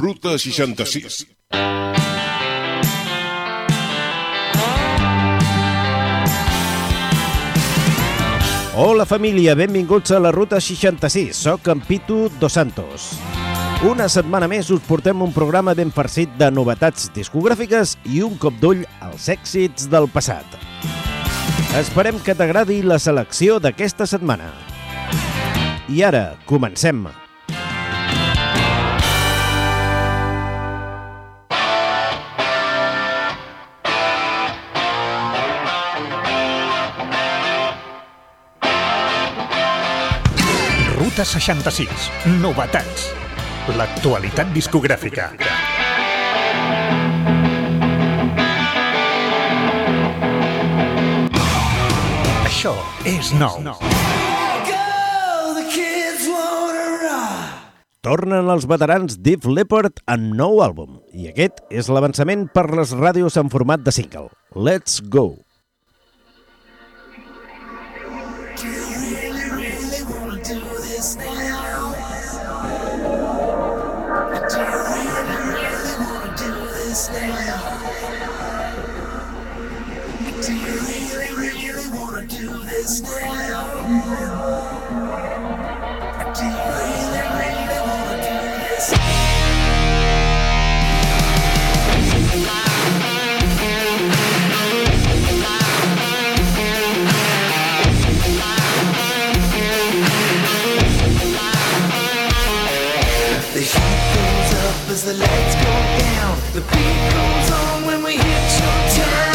Ruta 66. Hola família, benvinguts a la Ruta 66. Soc en Pitu Dos Santos. Una setmana més us portem un programa ben farcit de novetats discogràfiques i un cop d'ull als èxits del passat. Esperem que t'agradi la selecció d'aquesta setmana. I ara, comencem. Ruta 66. Novetats. L'actualitat discogràfica. Això és nou. Tornen els veterans Def Leppard amb nou àlbum i aquest és l'avançament per les ràdios en format de single. Let's go! The heat goes up as the lights go down. The beat goes on when we hit your town.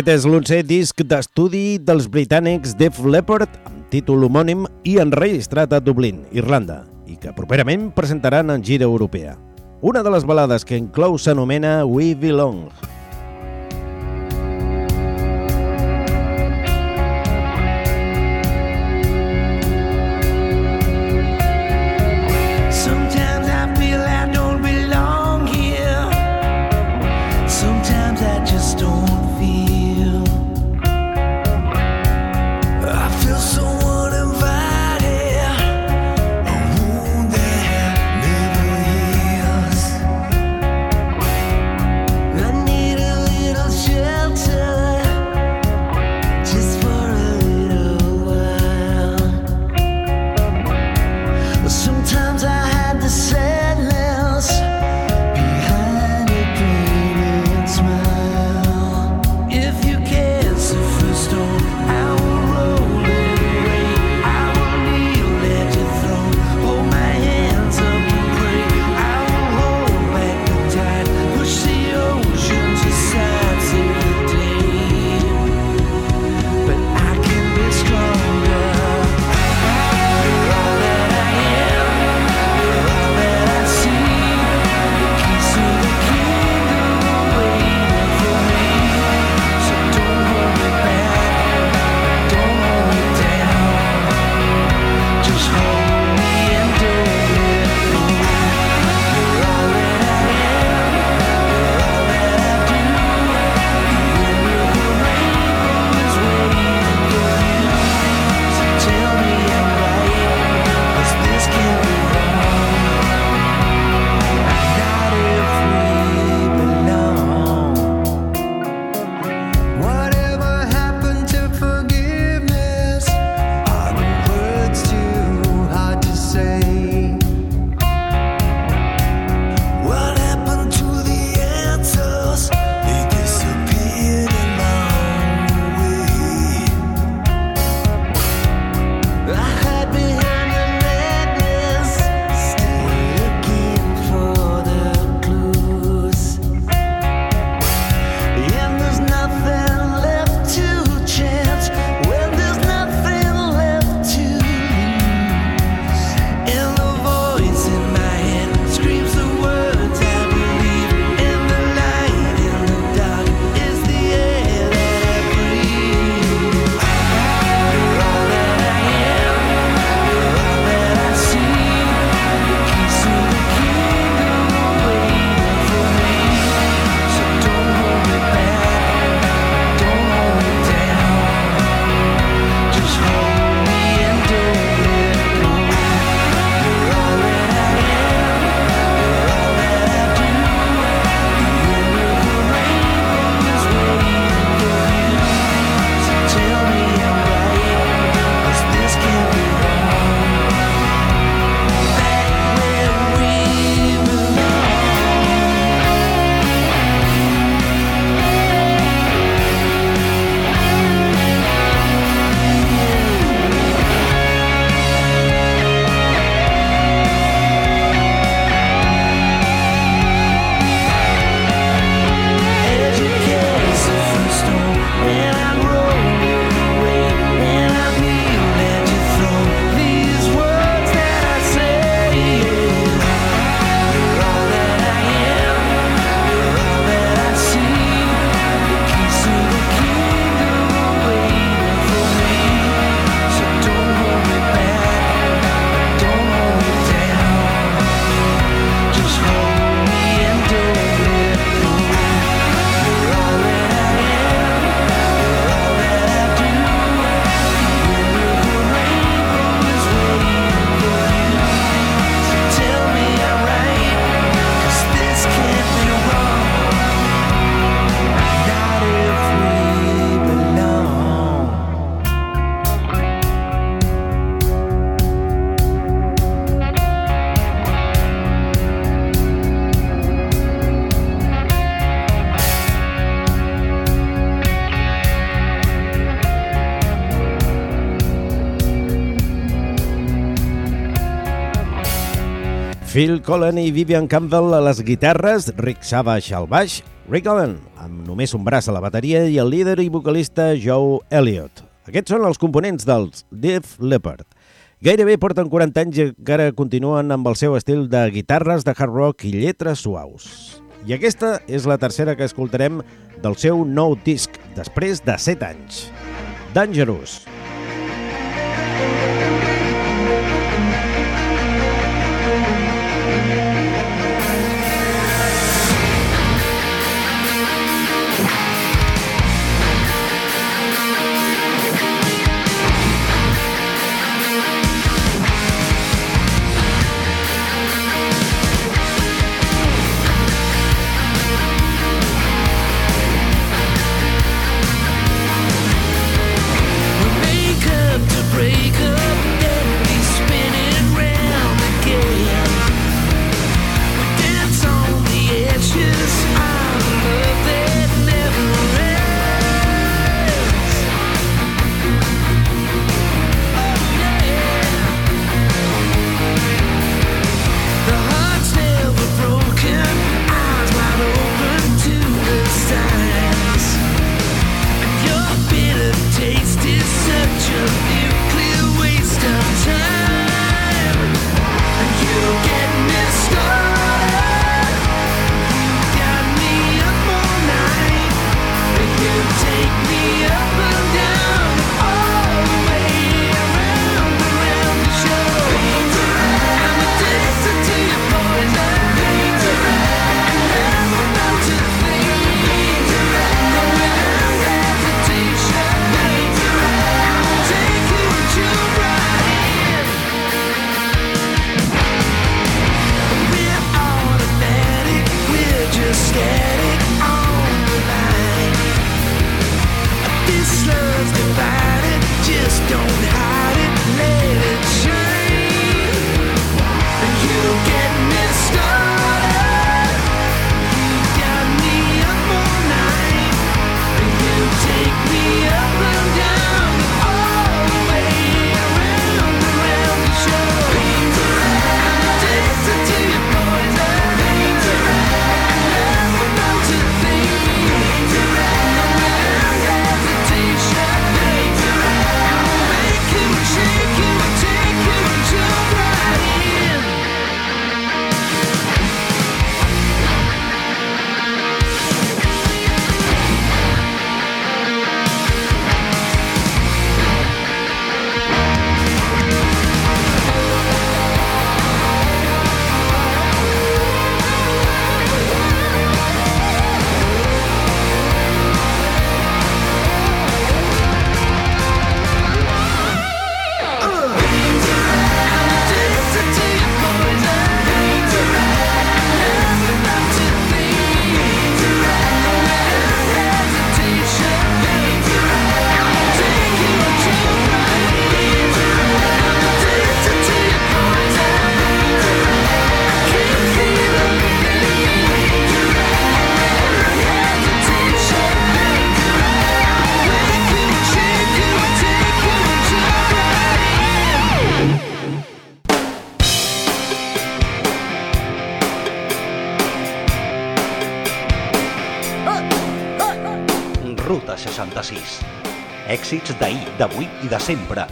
Aquest és l'onzè disc d'estudi dels britànics Def Leppard, amb títol homònim i enregistrat a Dublín, Irlanda, i que properament presentaran en gira europea. Una de les balades que inclou s'anomena We Belong. We Belong. Phil Collen i Vivian Campbell a les guitarres, Rick Savage al baix, Rick Allen amb només un braç a la bateria i el líder i vocalista Joe Elliott. Aquests són els components dels Def Leppard. Gairebé porten 40 anys i encara continuen amb el seu estil de guitarres de hard rock i lletres suaus. I aquesta és la tercera que escoltarem del seu nou disc, després de 7 anys. Dangerous. Dangerous. Èxits d'ahir, d'avui i de sempre.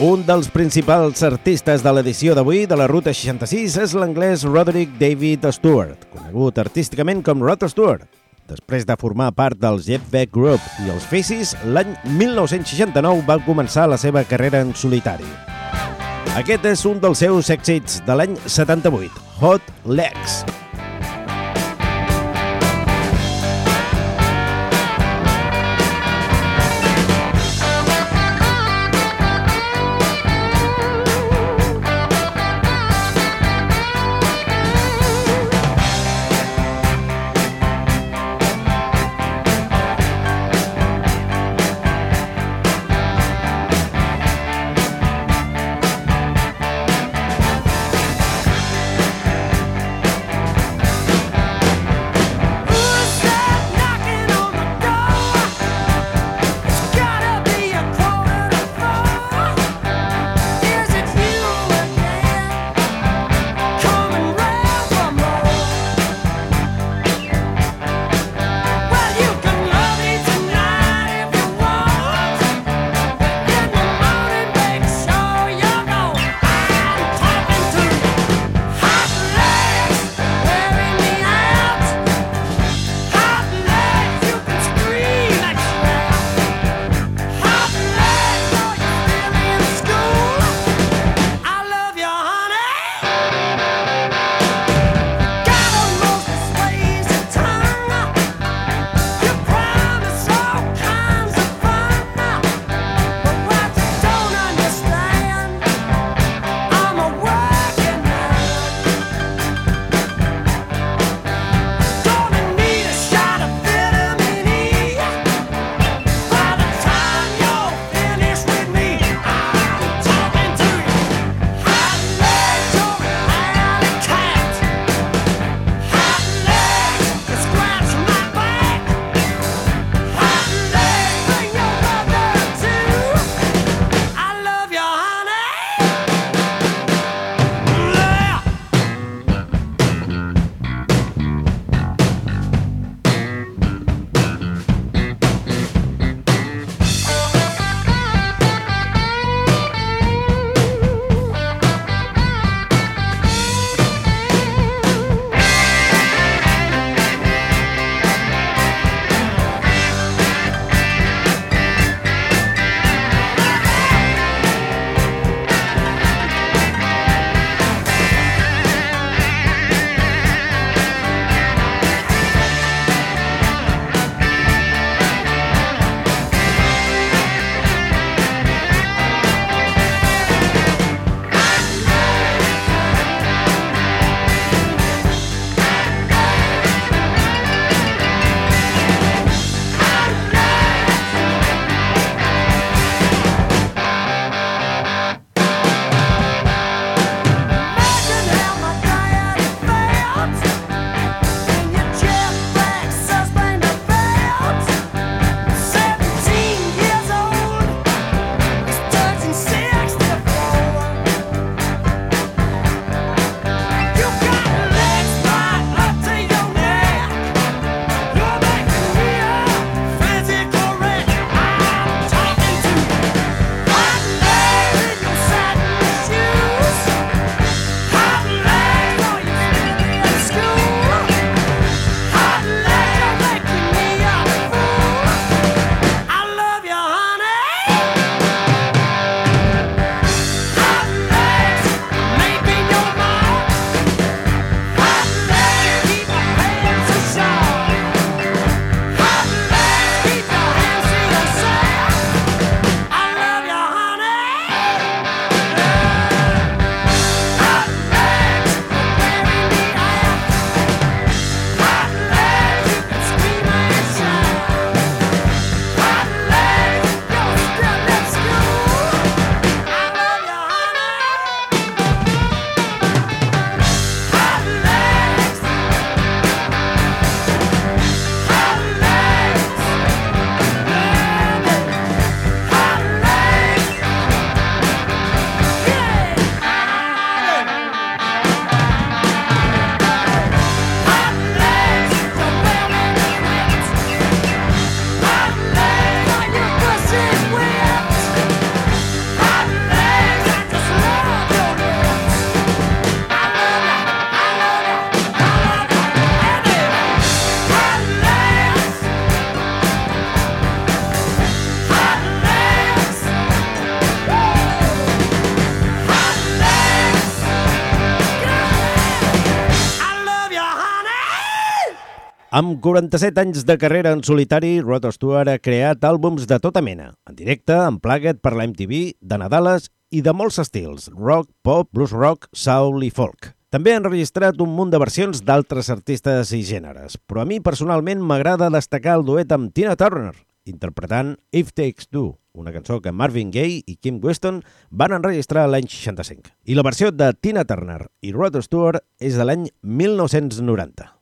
Un dels principals artistes de l'edició d'avui de la Ruta 66 és l'anglès Roderick David Stewart, conegut artísticament com Rod Stewart. Després de formar part del Jeff Beck Group i els Faces, l'any 1969 va començar la seva carrera en solitari. Aquest és un dels seus èxits de l'any 78, Hot Legs. 47 anys de carrera en solitari, Rod Stewart ha creat àlbums de tota mena, en directe, en plaguet per la MTV, de Nadales i de molts estils, rock, pop, blues rock, soul i folk. També han enregistrat un munt de versions d'altres artistes i gèneres, però a mi personalment m'agrada destacar el duet amb Tina Turner, interpretant If Takes Two, una cançó que Marvin Gaye i Kim Weston van enregistrar l'any 65. I la versió de Tina Turner i Rod Stewart és de l'any 1990.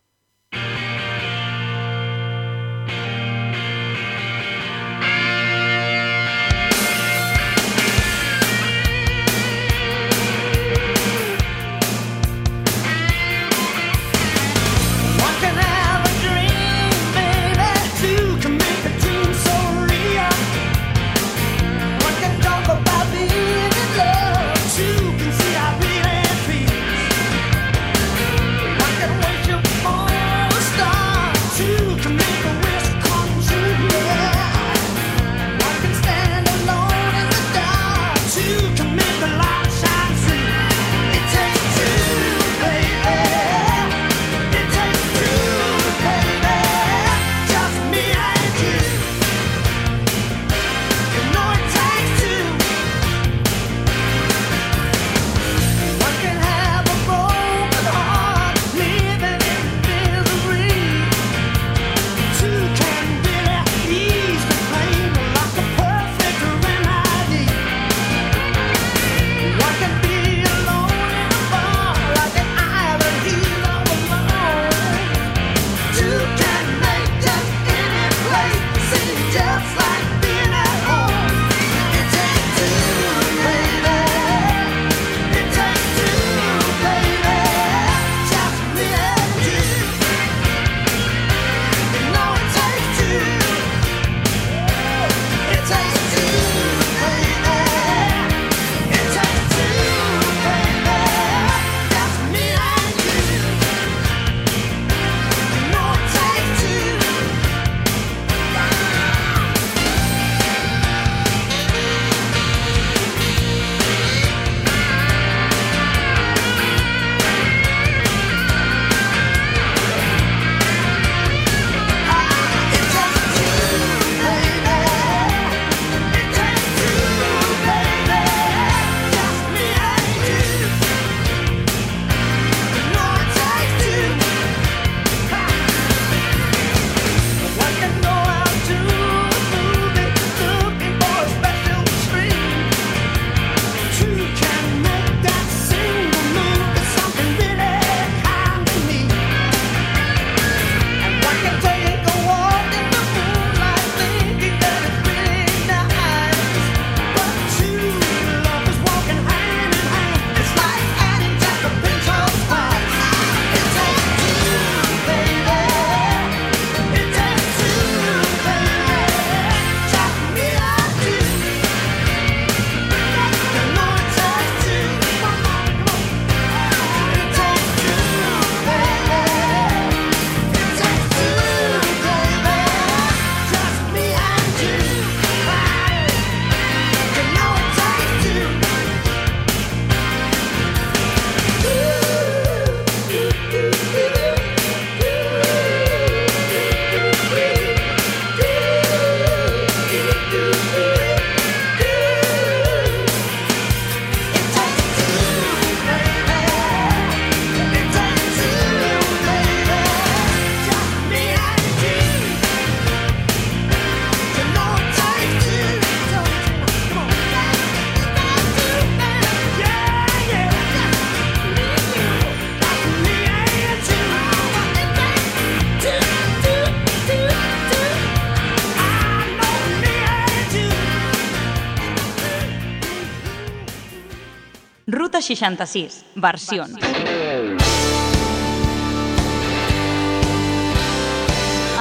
66 versions. versions.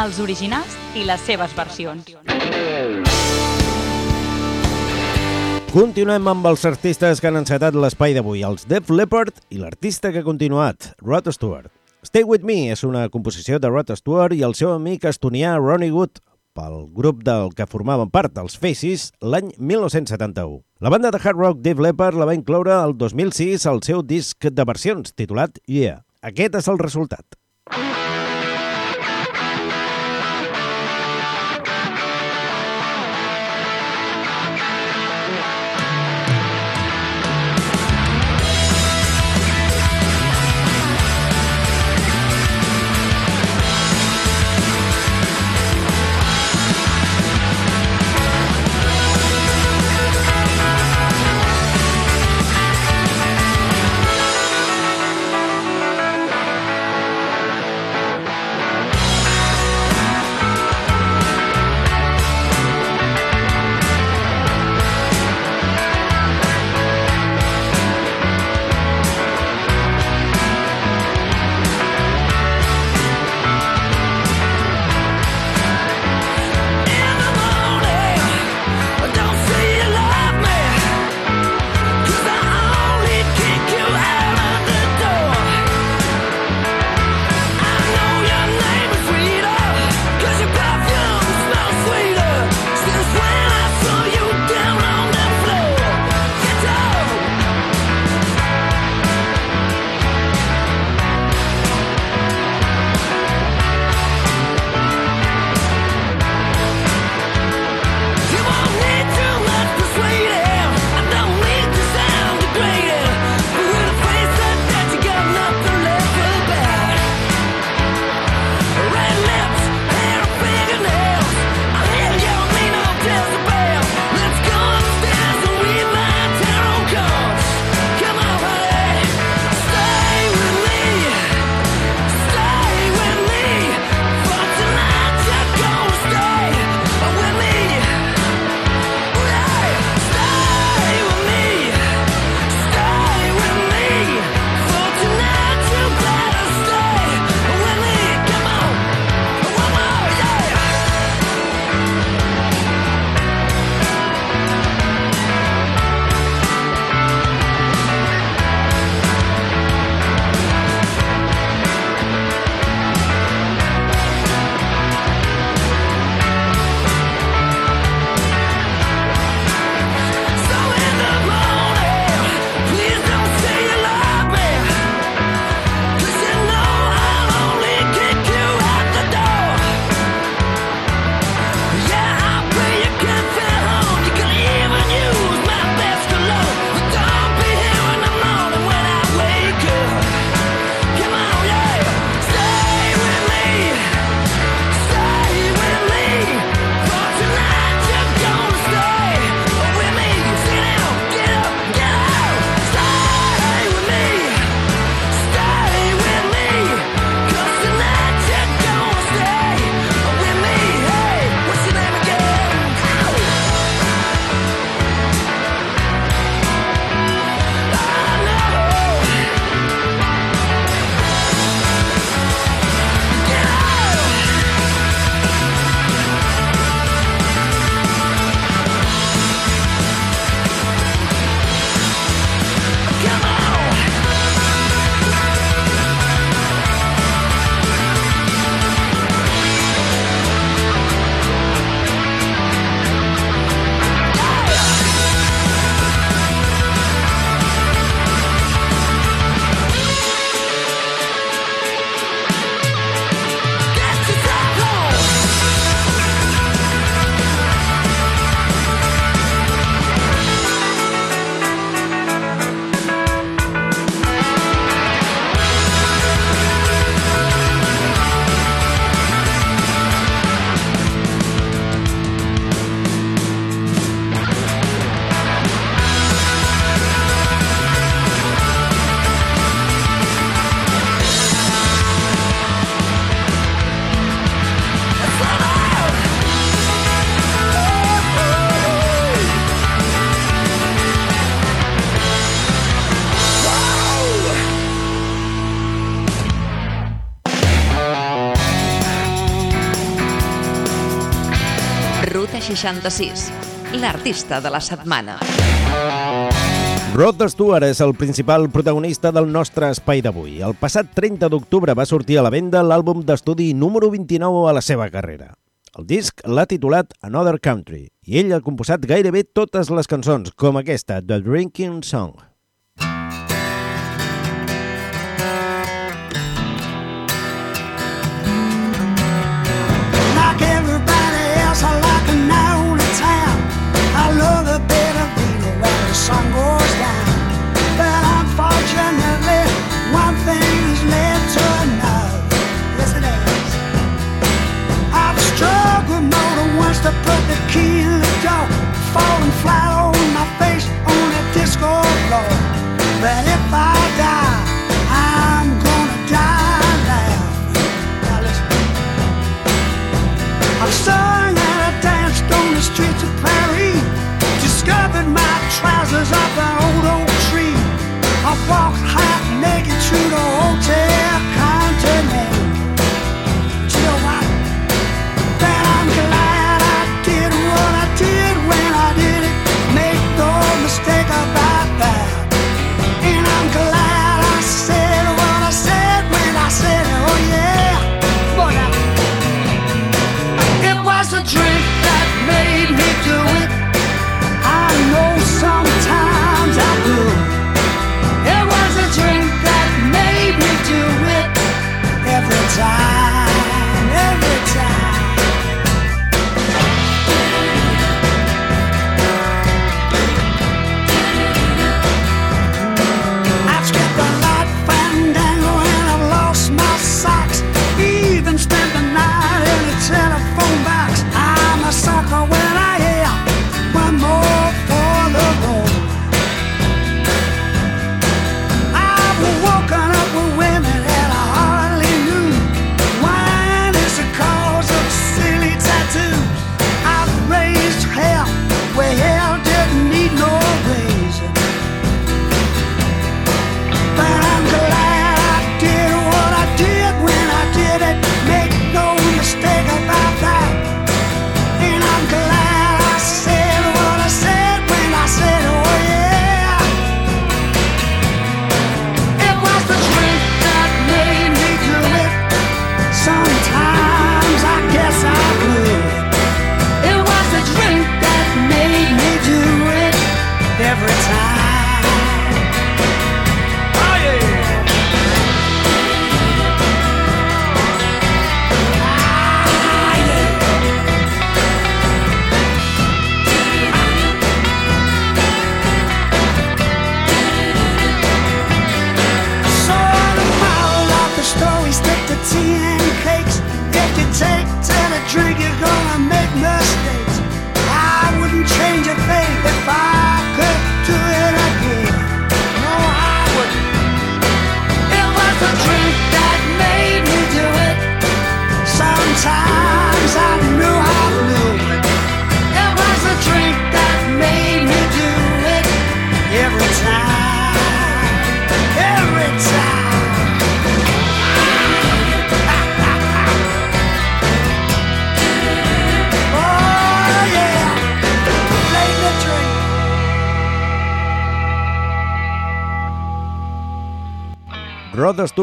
Els originals i les seves versions. Continuem amb els artistes que han encetat l'espai d'avui, els Def Leppard i l'artista que ha continuat, Rod Stewart. Stay With Me és una composició de Rod Stewart i el seu amic estonià Ronnie Wood, pel grup del que formaven part, els Faces, l'any 1971. La banda de hard rock Def Leppard la va incloure el 2006 al seu disc de versions titulat Yeah. Aquest és el resultat. Thank 66, l'artista de la setmana. Rod Stewart és el principal protagonista del nostre espai d'avui. El passat 30 d'octubre va sortir a la venda l'àlbum d'estudi número 29 a la seva carrera. El disc l'ha titulat Another Country i ell ha composat gairebé totes les cançons, com aquesta, The Drinking Song. Sun goes down. But unfortunately, one thing has led to another. I've struggled more than once to put the key trousers off an old oak tree. I walked half naked through the hotel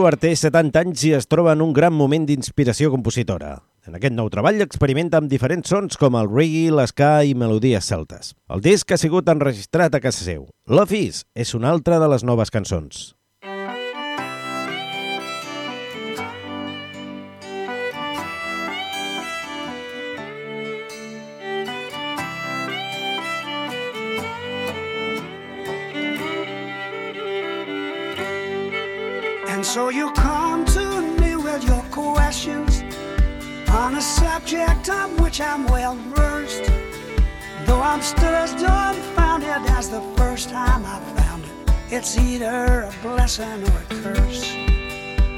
Rod Stewart té 70 anys i es troba en un gran moment d'inspiració compositora. En aquest nou treball experimenta amb diferents sons com el reggae, l'esca i melodies celtes. El disc ha sigut enregistrat a casa seu. Love Is és una altra de les noves cançons. So you come to me with your questions on a subject on which I'm well versed. Though I'm still as dumbfounded as the first time I found it, it's either a blessing or a curse.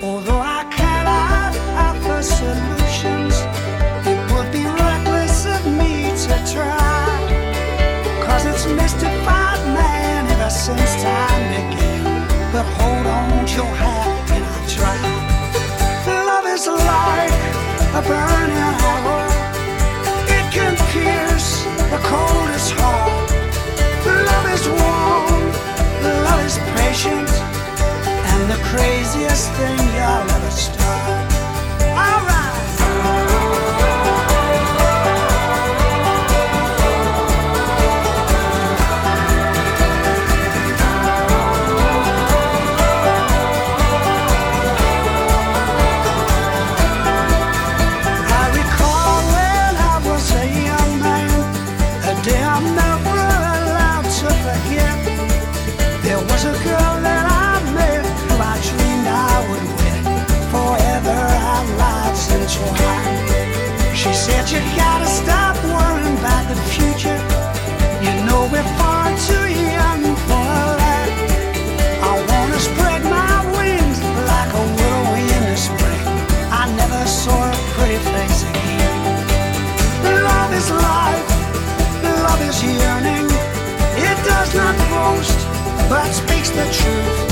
Although I cannot offer but speaks the truth.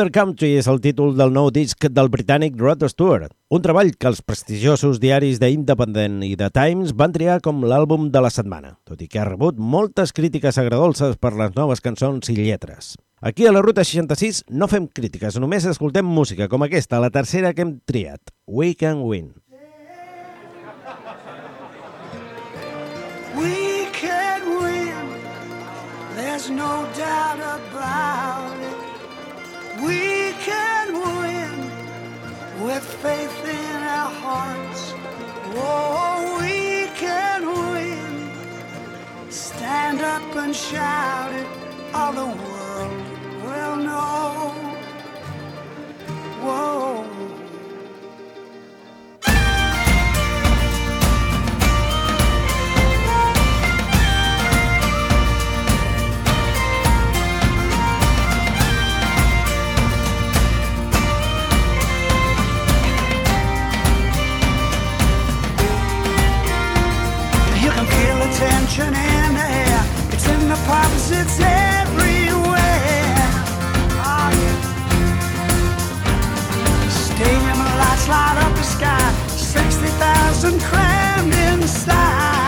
Another Country és el títol del nou disc del britànic Rod Stewart, un treball que els prestigiosos diaris de Independent i The Times van triar com l'àlbum de la setmana, tot i que ha rebut moltes crítiques agradolces per les noves cançons i lletres. Aquí a la Ruta 66 no fem crítiques, només escoltem música com aquesta, la tercera que hem triat, We Can Win. We can win, there's no doubt about it. We can win with faith in our hearts. Oh, we can win. Stand up and shout it, all the world will know. Whoa. tension in air. It's in the pubs, it's everywhere. Oh, yeah. Stadium lights light up the sky. 60,000 crammed inside.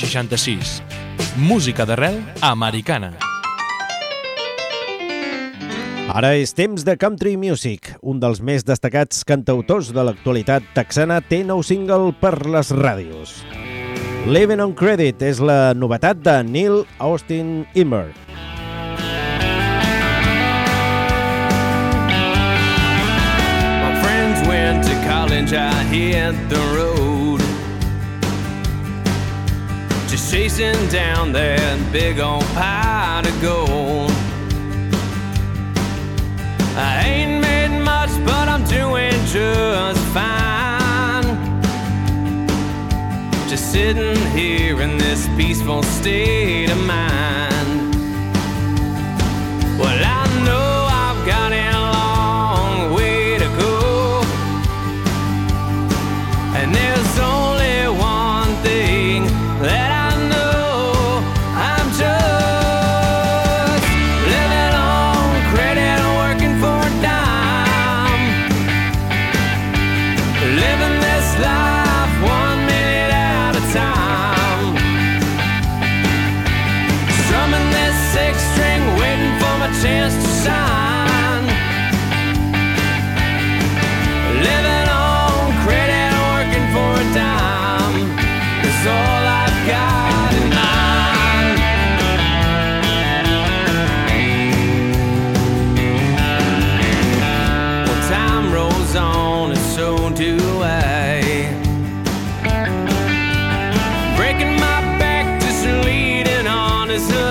66. Música d'arrel americana. Ara és temps de Country Music. Un dels més destacats cantautors de l'actualitat texana té nou single per les ràdios. Living on Credit és la novetat de Neil Austin Immer. My friends went to college, I hit the road Just chasing down that big old pot of gold. I ain't made much, but I'm doing just fine. Just sitting here in this peaceful state of mind. Well, I is up.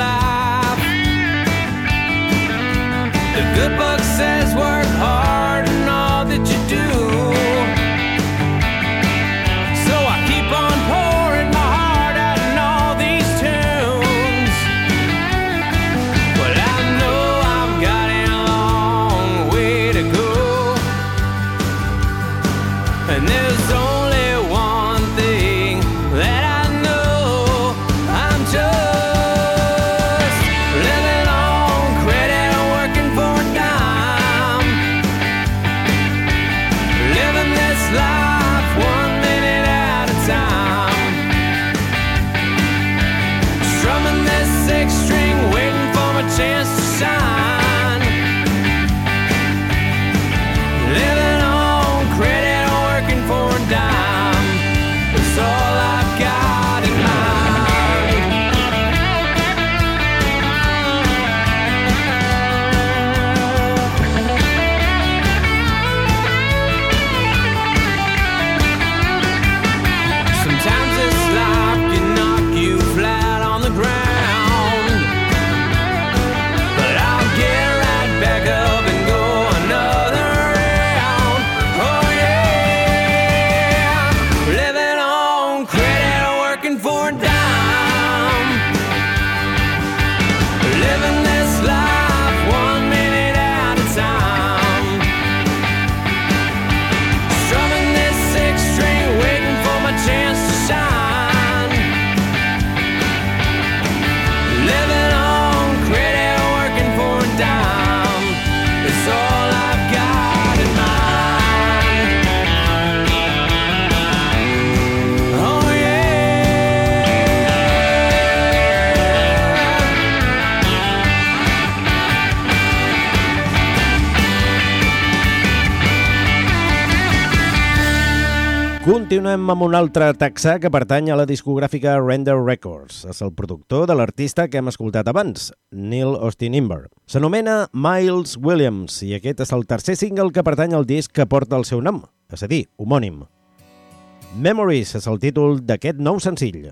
Continuem amb un altre taxa que pertany a la discogràfica Render Records. És el productor de l'artista que hem escoltat abans, Neil Austin Inver. S'anomena Miles Williams i aquest és el tercer single que pertany al disc que porta el seu nom, és a dir, homònim. Memories és el títol d'aquest nou senzill.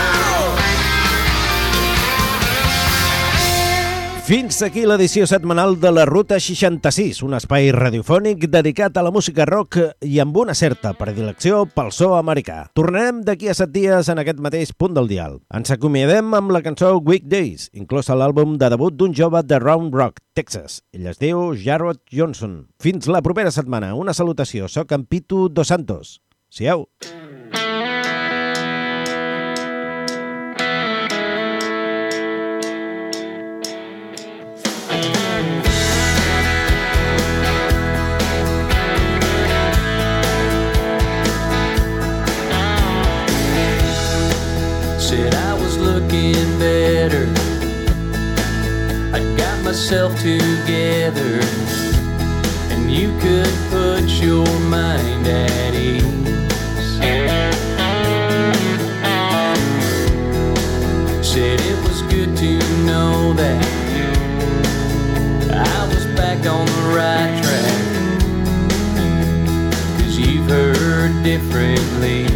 Fins aquí l'edició setmanal de la Ruta 66, un espai radiofònic dedicat a la música rock i amb una certa predilecció pel so americà. Tornarem d'aquí a set dies en aquest mateix punt del dial. Ens acomiadem amb la cançó Weekdays, inclosa l'àlbum de debut d'un jove de Round Rock, Texas. Ell es diu Jarrod Johnson. Fins la propera setmana. Una salutació. Soc en Pitu Dos Santos. Siau. Said got myself together, and you could put your mind at ease. Said it was good to know that I was back on the right track. Cause you've heard differently.